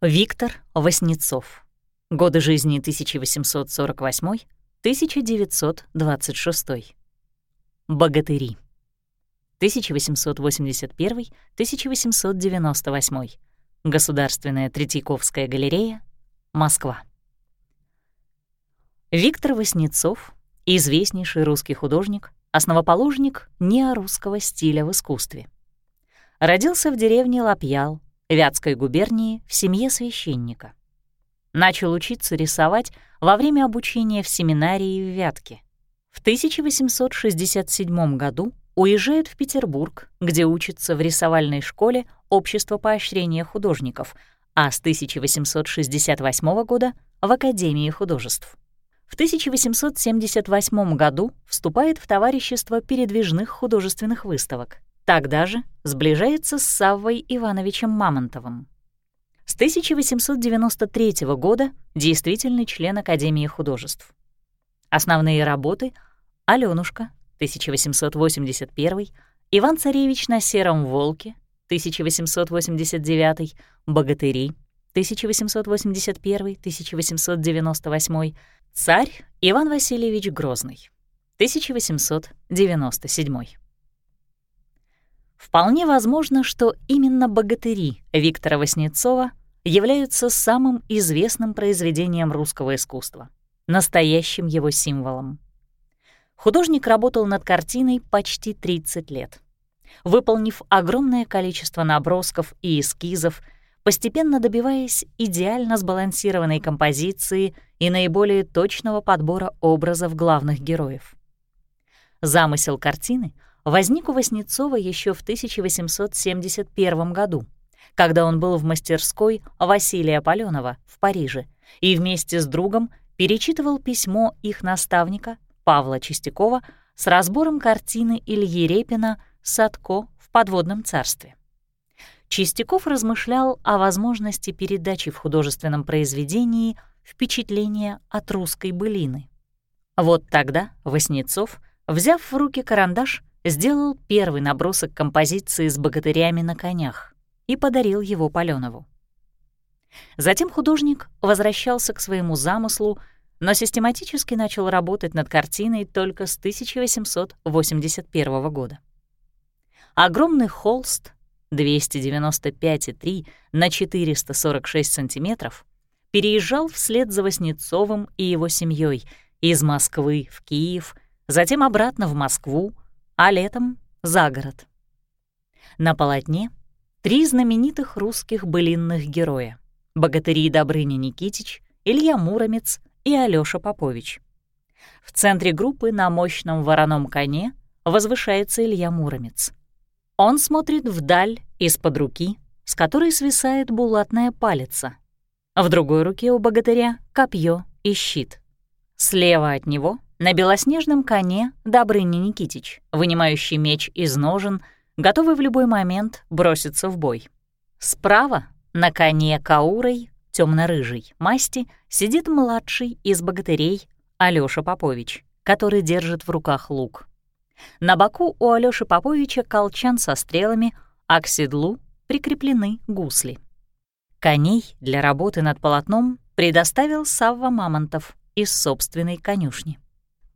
Виктор Васнецов. Годы жизни 1848-1926. Богатыри. 1881-1898. Государственная Третьяковская галерея, Москва. Виктор Васнецов — известнейший русский художник, основоположник неорусского стиля в искусстве. Родился в деревне Лапьял, Вятской губернии, в семье священника. Начал учиться рисовать во время обучения в семинарии в Вятке. В 1867 году уезжает в Петербург, где учится в рисовальной школе Общества поощрения художников, а с 1868 года — в Академии художеств. В 1878 году вступает в товарищество передвижных художественных выставок. Тогда же сближается с Саввой Ивановичем Мамонтовым. С 1893 года действительный член Академии художеств. Основные работы — «Алёнушка» 1881, «Иван-царевич на сером волке» 1889, «Богатыри» 1881-1898, «Царь Иван Васильевич Грозный» 1897. Вполне возможно, что именно «Богатыри» Виктора Васнецова являются самым известным произведением русского искусства, настоящим его символом. Художник работал над картиной почти 30 лет. Выполнив огромное количество набросков и эскизов, постепенно добиваясь идеально сбалансированной композиции и наиболее точного подбора образов главных героев. Замысел картины — возник у Васнецова еще в 1871 году, когда он был в мастерской Василия Палёнова в Париже и вместе с другом перечитывал письмо их наставника Павла Чистякова с разбором картины Ильи Репина «Садко в подводном царстве». Чистяков размышлял о возможности передачи в художественном произведении впечатления от русской былины. Вот тогда Васнецов, взяв в руки карандаш, сделал первый набросок композиции с богатырями на конях и подарил его Палёнову. Затем художник возвращался к своему замыслу, но систематически начал работать над картиной только с 1881 года. Огромный холст 295,3 на 446 сантиметров переезжал вслед за Васнецовым и его семьей из Москвы в Киев, затем обратно в Москву, а летом — за город. На полотне три знаменитых русских былинных героя — богатыри Добрыня Никитич, Илья Муромец и Алёша Попович. В центре группы на мощном вороном коне возвышается Илья Муромец. Он смотрит вдаль из-под руки, с которой свисает булатная палица. В другой руке у богатыря — копье и щит. Слева от него на белоснежном коне Добрыня Никитич, вынимающий меч из ножен, готовый в любой момент броситься в бой. Справа на коне Каурой, темно-рыжей масти, сидит младший из богатырей Алёша Попович, который держит в руках лук. На боку у Алёши Поповича колчан со стрелами, а к седлу прикреплены гусли. Коней для работы над полотном предоставил Савва Мамонтов из собственной конюшни.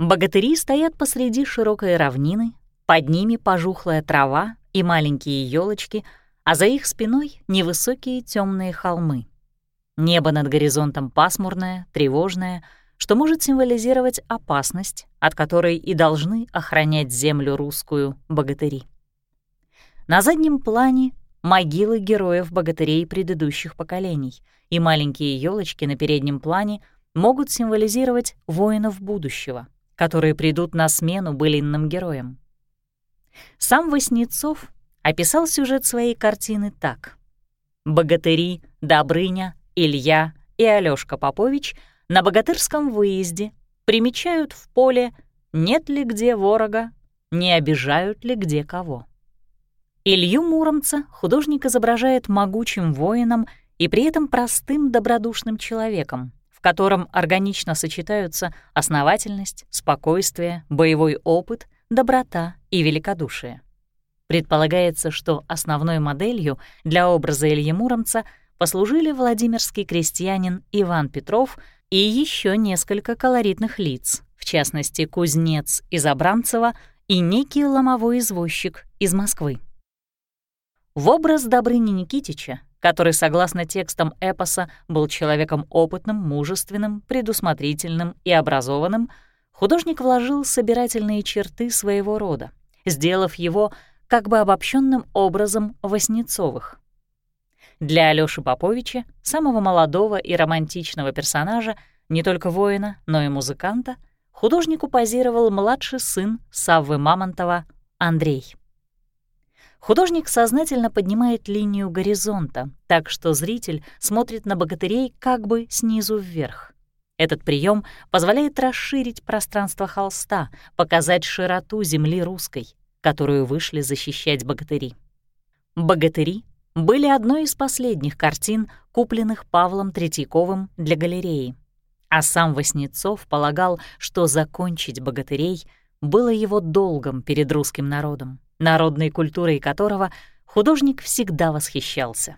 Богатыри стоят посреди широкой равнины, под ними пожухлая трава и маленькие елочки, а за их спиной невысокие темные холмы. Небо над горизонтом пасмурное, тревожное, что может символизировать опасность, от которой и должны охранять землю русскую богатыри. На заднем плане могилы героев-богатырей предыдущих поколений, и маленькие елочки на переднем плане могут символизировать воинов будущего, которые придут на смену былинным героям. Сам Васнецов описал сюжет своей картины так. Богатыри, Добрыня, Илья и Алёшка Попович на богатырском выезде примечают в поле, нет ли где ворога, не обижают ли где кого. Илью Муромца художник изображает могучим воином и при этом простым добродушным человеком, котором органично сочетаются основательность, спокойствие, боевой опыт, доброта и великодушие. Предполагается, что основной моделью для образа Ильи Муромца послужили владимирский крестьянин Иван Петров и еще несколько колоритных лиц, в частности, кузнец из Абрамцева и некий ломовой извозчик из Москвы. В образ Добрыни Никитича, который, согласно текстам эпоса, был человеком опытным, мужественным, предусмотрительным и образованным, художник вложил собирательные черты своего рода, сделав его как бы обобщенным образом Васнецовых. Для Алёши Поповича, самого молодого и романтичного персонажа, не только воина, но и музыканта, художнику позировал младший сын Саввы Мамонтова Андрей. Художник сознательно поднимает линию горизонта, так что зритель смотрит на богатырей как бы снизу вверх. Этот прием позволяет расширить пространство холста, показать широту земли русской, которую вышли защищать богатыри. «Богатыри» были одной из последних картин, купленных Павлом Третьяковым для галереи. А сам Васнецов полагал, что закончить богатырей было его долгом перед русским народом народной культурой которого художник всегда восхищался.